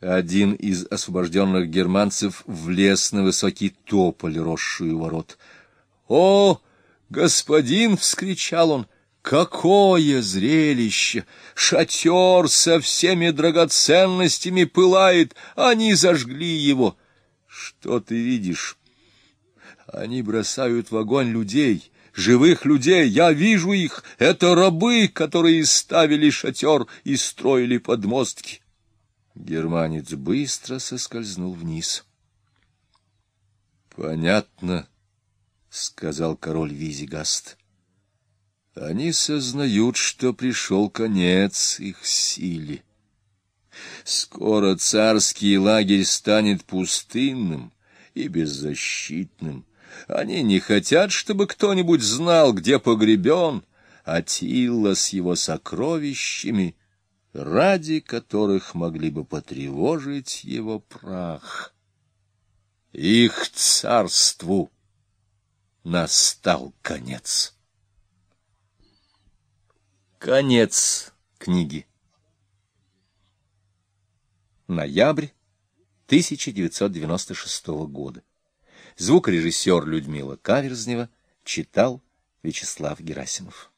Один из освобожденных германцев влез на высокий тополь, росший у ворот. — О, господин! — вскричал он. — Какое зрелище! Шатер со всеми драгоценностями пылает, они зажгли его. Что ты видишь? Они бросают в огонь людей, живых людей, я вижу их, это рабы, которые ставили шатер и строили подмостки. Германец быстро соскользнул вниз. — Понятно, — сказал король Визигаст. — Они сознают, что пришел конец их силе. Скоро царский лагерь станет пустынным и беззащитным. Они не хотят, чтобы кто-нибудь знал, где погребен Атилла с его сокровищами — ради которых могли бы потревожить его прах. Их царству настал конец. Конец книги. Ноябрь 1996 года. Звукорежиссер Людмила Каверзнева читал Вячеслав Герасимов.